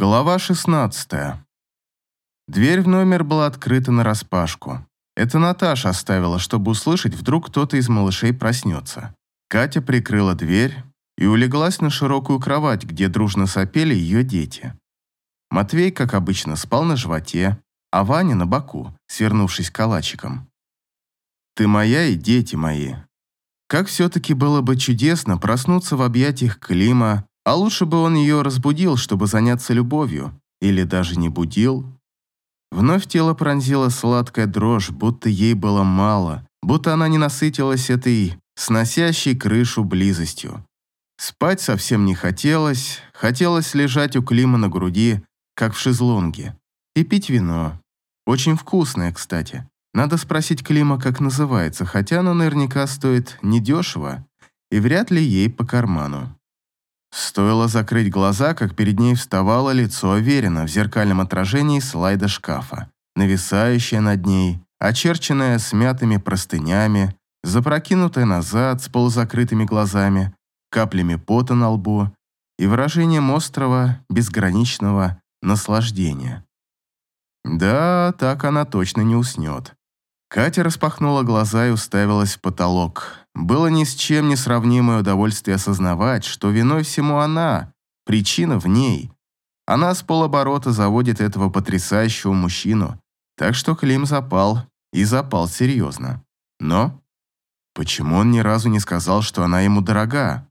Глава 16. Дверь в номер была открыта нараспашку. Это Наташа оставила, чтобы услышать, вдруг кто-то из малышей проснется. Катя прикрыла дверь и улеглась на широкую кровать, где дружно сопели ее дети. Матвей, как обычно, спал на животе, а Ваня на боку, свернувшись калачиком. «Ты моя и дети мои». Как все-таки было бы чудесно проснуться в объятиях Клима, а лучше бы он ее разбудил, чтобы заняться любовью. Или даже не будил. Вновь тело пронзила сладкая дрожь, будто ей было мало, будто она не насытилась этой сносящей крышу близостью. Спать совсем не хотелось, хотелось лежать у Клима на груди, как в шезлонге, и пить вино. Очень вкусное, кстати. Надо спросить Клима, как называется, хотя оно наверняка стоит недешево и вряд ли ей по карману. Стоило закрыть глаза, как перед ней вставало лицо Аверина в зеркальном отражении слайда шкафа, нависающее над ней, очерченное смятыми простынями, запрокинутое назад с полузакрытыми глазами, каплями пота на лбу и выражением острого, безграничного наслаждения. Да, так она точно не уснет. Катя распахнула глаза и уставилась в потолок. Было ни с чем не сравнимое удовольствие осознавать, что виной всему она, причина в ней. Она с полоборота заводит этого потрясающего мужчину, так что Клим запал, и запал серьезно. Но почему он ни разу не сказал, что она ему дорога?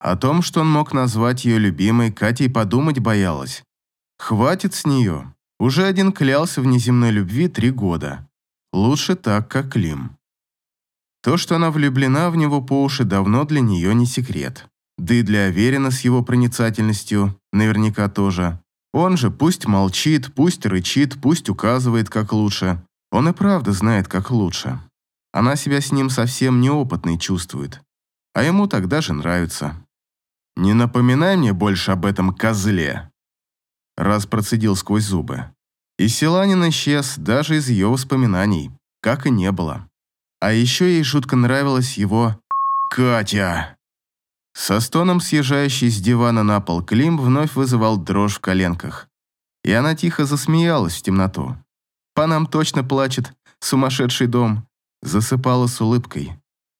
О том, что он мог назвать ее любимой, Катя и подумать боялась. Хватит с нее. Уже один клялся в неземной любви три года. Лучше так, как Клим. То, что она влюблена в него по уши, давно для нее не секрет. Да и для Аверина с его проницательностью наверняка тоже. Он же пусть молчит, пусть рычит, пусть указывает, как лучше. Он и правда знает, как лучше. Она себя с ним совсем неопытной чувствует. А ему тогда же нравится. «Не напоминай мне больше об этом козле!» Раз процедил сквозь зубы. И Силанин исчез даже из ее воспоминаний, как и не было. А еще ей жутко нравилась его «Катя». Со стоном съезжающий с дивана на пол Клим вновь вызывал дрожь в коленках. И она тихо засмеялась в темноту. «По нам точно плачет сумасшедший дом», засыпала с улыбкой,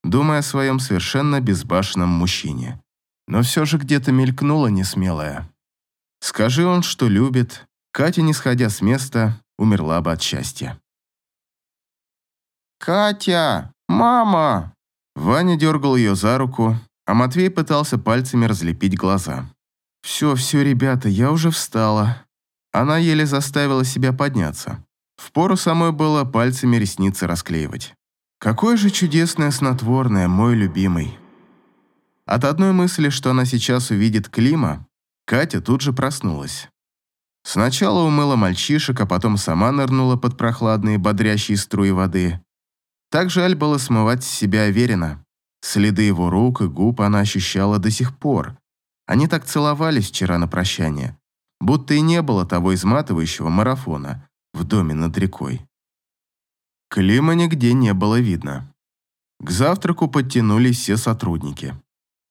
думая о своем совершенно безбашенном мужчине. Но все же где-то мелькнула несмелая. Скажи он, что любит, Катя, не сходя с места, умерла бы от счастья. «Катя! Мама!» Ваня дергал ее за руку, а Матвей пытался пальцами разлепить глаза. «Все, все, ребята, я уже встала». Она еле заставила себя подняться. Впору самой было пальцами ресницы расклеивать. Какое же чудесное снотворное, мой любимый. От одной мысли, что она сейчас увидит Клима, Катя тут же проснулась. Сначала умыла мальчишек, а потом сама нырнула под прохладные, бодрящие струи воды. Так жаль было смывать с себя Аверина. Следы его рук и губ она ощущала до сих пор. Они так целовались вчера на прощание, будто и не было того изматывающего марафона в доме над рекой. Клима нигде не было видно. К завтраку подтянулись все сотрудники.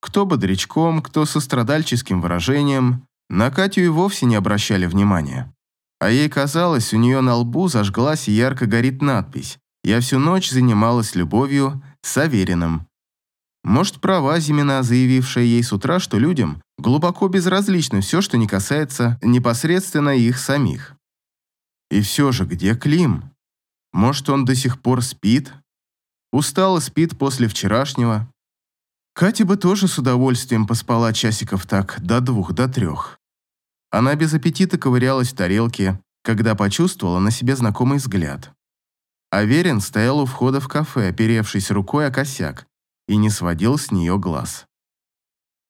Кто бодрячком, кто со страдальческим выражением, на Катю и вовсе не обращали внимания. А ей казалось, у нее на лбу зажглась и ярко горит надпись «Я всю ночь занималась любовью с Авериным». Может, права Зимина, заявившая ей с утра, что людям глубоко безразлично все, что не касается непосредственно их самих. И все же, где Клим? Может, он до сих пор спит? Устал и спит после вчерашнего? Катя бы тоже с удовольствием поспала часиков так, до двух, до трех. Она без аппетита ковырялась в тарелке, когда почувствовала на себе знакомый взгляд. Аверин стоял у входа в кафе, оперевшись рукой о косяк, и не сводил с нее глаз.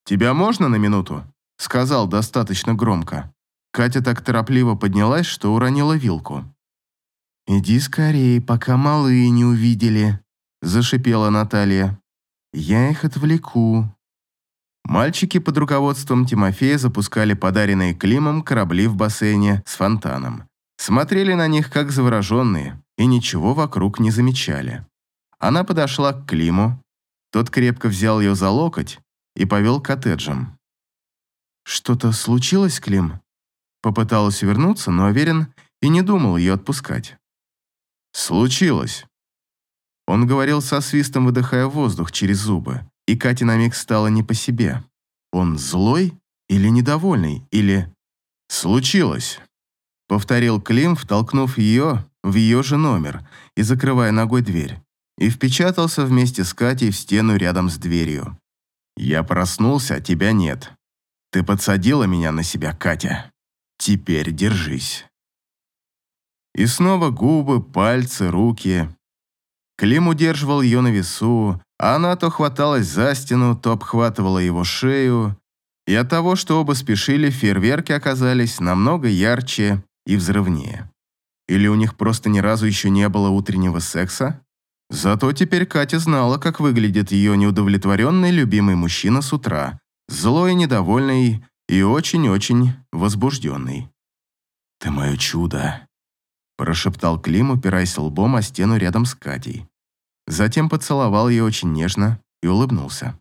«Тебя можно на минуту?» — сказал достаточно громко. Катя так торопливо поднялась, что уронила вилку. «Иди скорее, пока малые не увидели», — зашипела Наталья. «Я их отвлеку». Мальчики под руководством Тимофея запускали подаренные Климом корабли в бассейне с фонтаном. Смотрели на них как завороженные и ничего вокруг не замечали. Она подошла к Климу, тот крепко взял ее за локоть и повел к коттеджам. «Что-то случилось, Клим?» Попыталась вернуться, но Аверин и не думал ее отпускать. «Случилось». Он говорил со свистом, выдыхая воздух через зубы, и Кате на миг стало не по себе. Он злой или недовольный, или... «Случилось», — повторил Клим, втолкнув ее в ее же номер и закрывая ногой дверь, и впечатался вместе с Катей в стену рядом с дверью. «Я проснулся, а тебя нет. Ты подсадила меня на себя, Катя. Теперь держись». И снова губы, пальцы, руки. Клим удерживал ее на весу, а она то хваталась за стену, то обхватывала его шею, и от того, что оба спешили, фейерверки оказались намного ярче и взрывнее. Или у них просто ни разу еще не было утреннего секса? Зато теперь Катя знала, как выглядит ее неудовлетворенный любимый мужчина с утра, злой, недовольный и очень-очень возбужденный. «Ты мое чудо», – прошептал Клим, упираясь лбом о стену рядом с Катей. Затем поцеловал ее очень нежно и улыбнулся.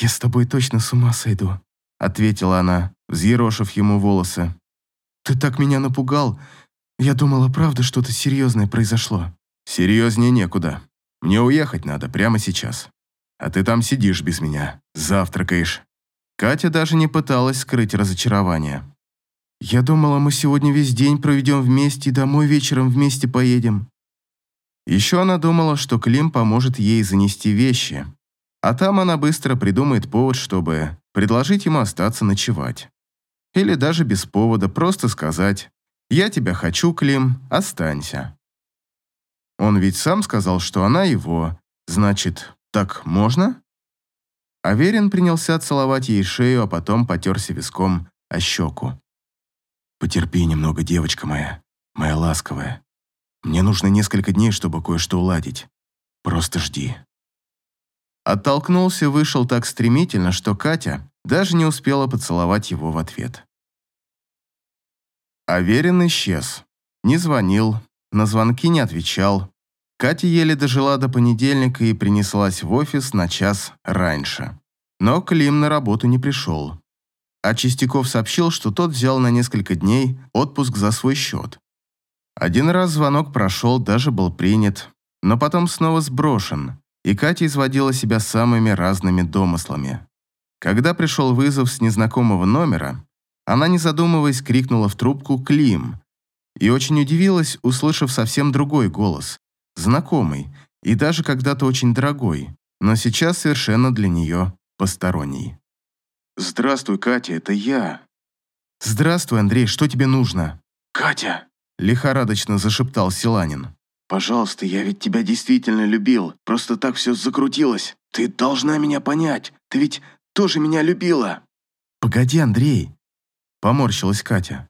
«Я с тобой точно с ума сойду», ответила она, взъерошив ему волосы. «Ты так меня напугал. Я думала, правда, что-то серьезное произошло». «Серьезнее некуда. Мне уехать надо прямо сейчас. А ты там сидишь без меня, завтракаешь». Катя даже не пыталась скрыть разочарование. «Я думала, мы сегодня весь день проведем вместе и домой вечером вместе поедем». Еще она думала, что Клим поможет ей занести вещи, а там она быстро придумает повод, чтобы предложить ему остаться ночевать. Или даже без повода просто сказать «Я тебя хочу, Клим, останься». Он ведь сам сказал, что она его, значит, так можно? Аверин принялся целовать ей шею, а потом потерся виском о щеку. «Потерпи немного, девочка моя, моя ласковая. Мне нужно несколько дней, чтобы кое-что уладить. Просто жди». Оттолкнулся вышел так стремительно, что Катя даже не успела поцеловать его в ответ. Аверин исчез. Не звонил, на звонки не отвечал. Катя еле дожила до понедельника и принеслась в офис на час раньше. Но Клим на работу не пришел. А Чистяков сообщил, что тот взял на несколько дней отпуск за свой счет. Один раз звонок прошел, даже был принят, но потом снова сброшен и Катя изводила себя самыми разными домыслами. Когда пришел вызов с незнакомого номера, она, не задумываясь, крикнула в трубку «Клим!» и очень удивилась, услышав совсем другой голос, знакомый и даже когда-то очень дорогой, но сейчас совершенно для нее посторонний. «Здравствуй, Катя, это я». «Здравствуй, Андрей, что тебе нужно?» «Катя!» – лихорадочно зашептал Силанин. Пожалуйста, я ведь тебя действительно любил. Просто так все закрутилось. Ты должна меня понять. Ты ведь тоже меня любила». «Погоди, Андрей», — поморщилась Катя.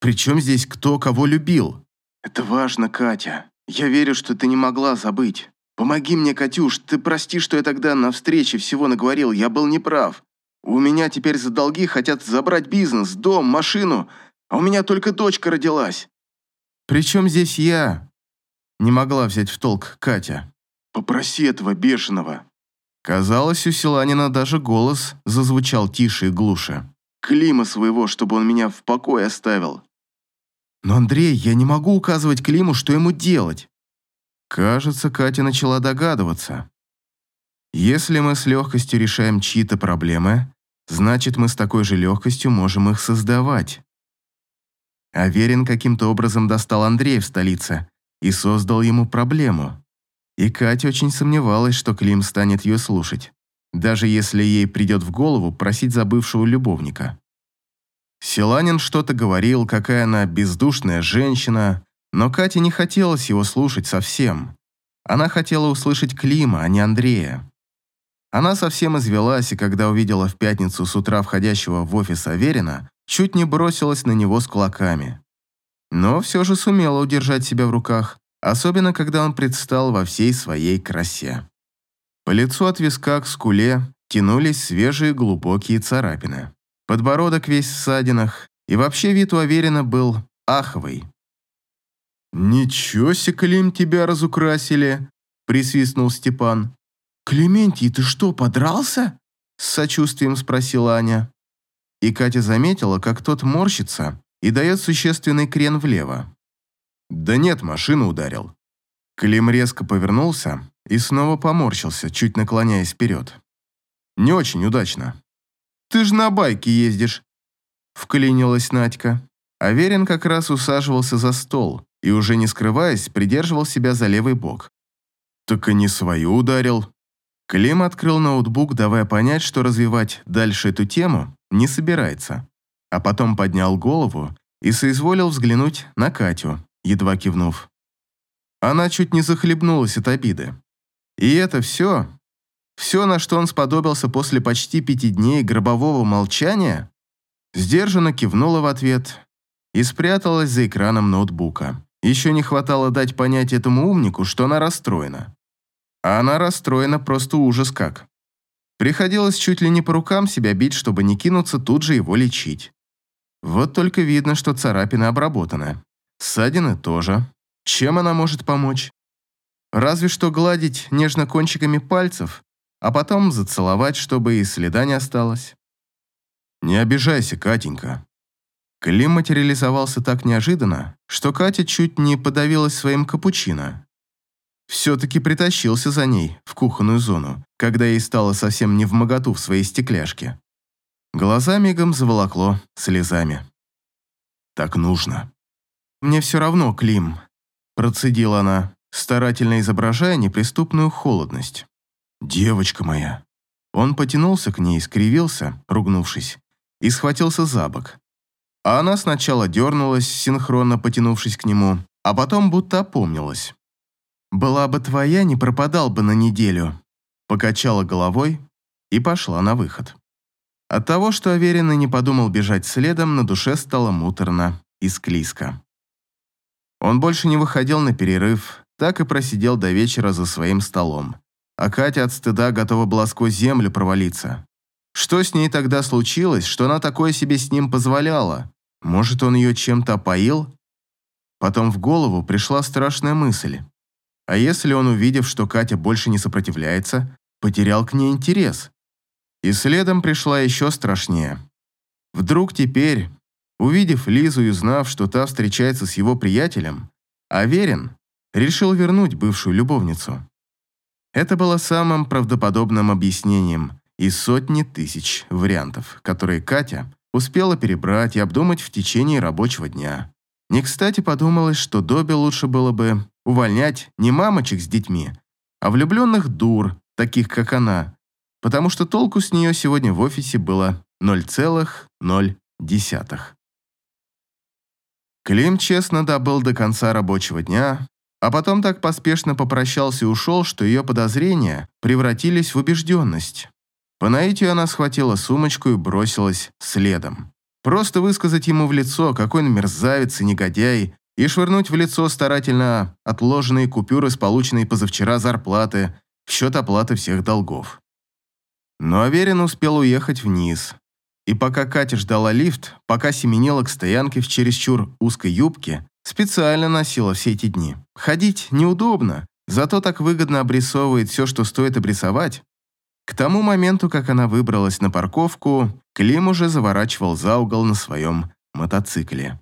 «При чем здесь кто кого любил?» «Это важно, Катя. Я верю, что ты не могла забыть. Помоги мне, Катюш, ты прости, что я тогда на встрече всего наговорил, я был неправ. У меня теперь за долги хотят забрать бизнес, дом, машину, а у меня только дочка родилась». «При чем здесь я?» Не могла взять в толк Катя. «Попроси этого бешеного». Казалось, у Силанина даже голос зазвучал тише и глуше. «Клима своего, чтобы он меня в покое оставил». «Но, Андрей, я не могу указывать Климу, что ему делать». Кажется, Катя начала догадываться. Если мы с легкостью решаем чьи-то проблемы, значит, мы с такой же легкостью можем их создавать. Аверин каким-то образом достал Андрея в столице, и создал ему проблему. И Катя очень сомневалась, что Клим станет ее слушать, даже если ей придет в голову просить забывшего любовника. Селанин что-то говорил, какая она бездушная женщина, но Кате не хотелось его слушать совсем. Она хотела услышать Клима, а не Андрея. Она совсем извелась, и когда увидела в пятницу с утра входящего в офис Аверина, чуть не бросилась на него с кулаками но все же сумела удержать себя в руках, особенно когда он предстал во всей своей красе. По лицу от виска к скуле тянулись свежие глубокие царапины. Подбородок весь в ссадинах, и вообще вид у Аверина был аховый. «Ничего себе, Клим, тебя разукрасили!» – присвистнул Степан. «Клементий, ты что, подрался?» – с сочувствием спросила Аня. И Катя заметила, как тот морщится, и дает существенный крен влево. Да нет, машину ударил. Клим резко повернулся и снова поморщился, чуть наклоняясь вперед. Не очень удачно. Ты же на байке ездишь. Вклинилась Надька. Аверин как раз усаживался за стол и, уже не скрываясь, придерживал себя за левый бок. Так и не свою ударил. Клим открыл ноутбук, давая понять, что развивать дальше эту тему не собирается, а потом поднял голову и соизволил взглянуть на Катю, едва кивнув. Она чуть не захлебнулась от обиды. И это все, все, на что он сподобился после почти пяти дней гробового молчания, сдержанно кивнула в ответ и спряталась за экраном ноутбука. Еще не хватало дать понять этому умнику, что она расстроена. А она расстроена просто ужас как. Приходилось чуть ли не по рукам себя бить, чтобы не кинуться тут же его лечить. Вот только видно, что царапина обработана. Ссадины тоже. Чем она может помочь? Разве что гладить нежно кончиками пальцев, а потом зацеловать, чтобы и следа не осталось. «Не обижайся, Катенька». Клим материализовался так неожиданно, что Катя чуть не подавилась своим капучино. Все-таки притащился за ней в кухонную зону, когда ей стало совсем не в моготу в своей стекляшке. Глаза мигом заволокло слезами. «Так нужно». «Мне все равно, Клим», – процедила она, старательно изображая неприступную холодность. «Девочка моя!» Он потянулся к ней, скривился, ругнувшись, и схватился за бок. А она сначала дернулась, синхронно потянувшись к нему, а потом будто опомнилась. «Была бы твоя, не пропадал бы на неделю», покачала головой и пошла на выход. От того, что Аверин не подумал бежать следом, на душе стало муторно и склизко. Он больше не выходил на перерыв, так и просидел до вечера за своим столом. А Катя от стыда готова была сквозь землю провалиться. Что с ней тогда случилось, что она такое себе с ним позволяла? Может, он ее чем-то опоил? Потом в голову пришла страшная мысль. А если он, увидев, что Катя больше не сопротивляется, потерял к ней интерес? И следом пришла еще страшнее. Вдруг теперь, увидев Лизу и узнав, что та встречается с его приятелем, Аверин решил вернуть бывшую любовницу. Это было самым правдоподобным объяснением из сотни тысяч вариантов, которые Катя успела перебрать и обдумать в течение рабочего дня. Не кстати подумалось, что Добе лучше было бы увольнять не мамочек с детьми, а влюбленных дур, таких как она, потому что толку с нее сегодня в офисе было 0,0. Клим честно добыл до конца рабочего дня, а потом так поспешно попрощался и ушел, что ее подозрения превратились в убежденность. По наитию она схватила сумочку и бросилась следом. Просто высказать ему в лицо, какой он мерзавец и негодяй, и швырнуть в лицо старательно отложенные купюры с полученной позавчера зарплаты в счет оплаты всех долгов. Но Аверин успел уехать вниз. И пока Катя ждала лифт, пока семенила к стоянке в чересчур узкой юбке, Специально носила все эти дни. Ходить неудобно, зато так выгодно обрисовывает все, что стоит обрисовать. К тому моменту, как она выбралась на парковку, Клим уже заворачивал за угол на своем мотоцикле.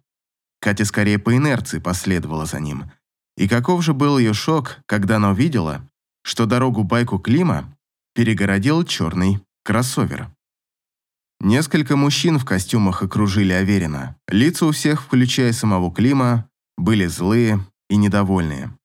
Катя скорее по инерции последовала за ним. И каков же был ее шок, когда она увидела, что дорогу байку Клима перегородил черный кроссовер. Несколько мужчин в костюмах окружили Аверина. Лица у всех, включая самого Клима, были злые и недовольные.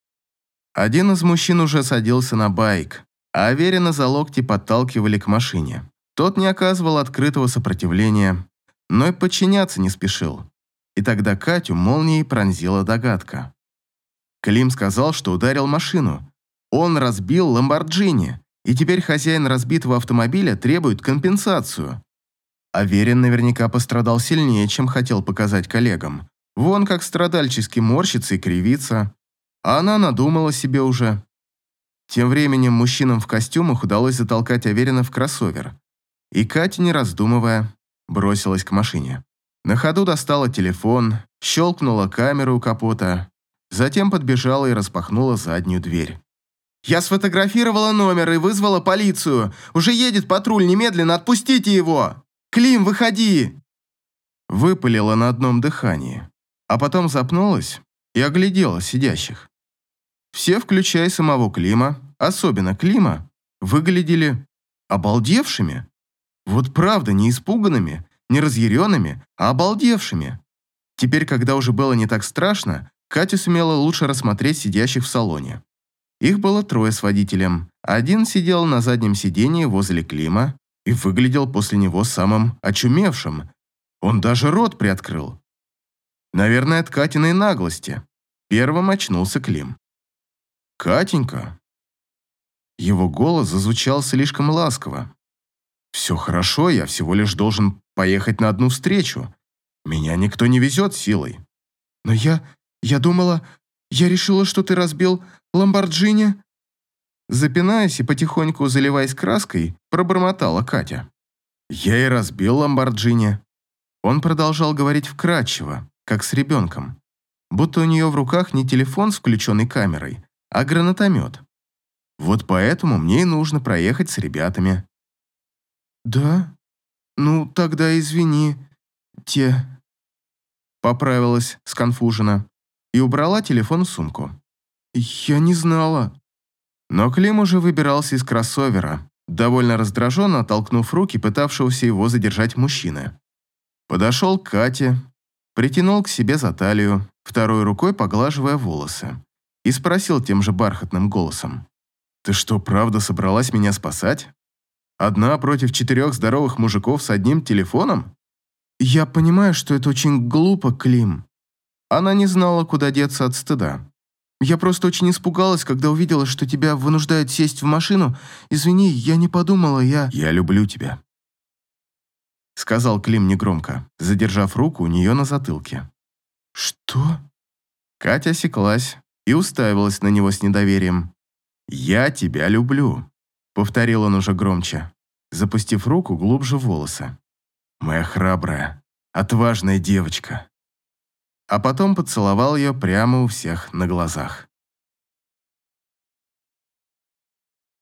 Один из мужчин уже садился на байк, а Аверина за локти подталкивали к машине. Тот не оказывал открытого сопротивления, но и подчиняться не спешил. И тогда Катю молнией пронзила догадка. Клим сказал, что ударил машину. Он разбил Ламборджини, и теперь хозяин разбитого автомобиля требует компенсацию. Аверин наверняка пострадал сильнее, чем хотел показать коллегам. Вон как страдальчески морщится и кривится. А она надумала себе уже. Тем временем мужчинам в костюмах удалось затолкать Аверина в кроссовер. И Катя, не раздумывая, бросилась к машине. На ходу достала телефон, щелкнула камеру у капота, затем подбежала и распахнула заднюю дверь. «Я сфотографировала номер и вызвала полицию. Уже едет патруль, немедленно отпустите его! Клим, выходи!» выпалила на одном дыхании, а потом запнулась и оглядела сидящих. Все, включая самого Клима, особенно Клима, выглядели обалдевшими. Вот правда, не испуганными, не разъяренными, а обалдевшими. Теперь, когда уже было не так страшно, Катя сумела лучше рассмотреть сидящих в салоне. Их было трое с водителем. Один сидел на заднем сидении возле Клима и выглядел после него самым очумевшим. Он даже рот приоткрыл. Наверное, от Катиной наглости. Первым очнулся Клим. «Катенька!» Его голос зазвучал слишком ласково. «Все хорошо, я всего лишь должен поехать на одну встречу. Меня никто не везет силой». «Но я... я думала... я решила, что ты разбил Ламборджини?» Запинаясь и потихоньку заливаясь краской, пробормотала Катя. «Я и разбил Ламборджини». Он продолжал говорить вкратчиво, как с ребенком, будто у нее в руках не телефон с включенной камерой, а гранатомет. Вот поэтому мне и нужно проехать с ребятами. «Да? Ну, тогда извини, те...» Поправилась сконфужена и убрала телефон в сумку. «Я не знала». Но Клим уже выбирался из кроссовера, довольно раздраженно оттолкнув руки пытавшегося его задержать мужчины. Подошел к Кате, притянул к себе за талию, второй рукой поглаживая волосы, и спросил тем же бархатным голосом. «Ты что, правда собралась меня спасать? Одна против четырех здоровых мужиков с одним телефоном?» «Я понимаю, что это очень глупо, Клим». Она не знала, куда деться от стыда. Я просто очень испугалась, когда увидела, что тебя вынуждают сесть в машину. Извини, я не подумала, я...» «Я люблю тебя», — сказал Клим негромко, задержав руку у нее на затылке. «Что?» Катя осеклась и уставилась на него с недоверием. «Я тебя люблю», — повторил он уже громче, запустив руку глубже в волосы. «Моя храбрая, отважная девочка» а потом поцеловал ее прямо у всех на глазах.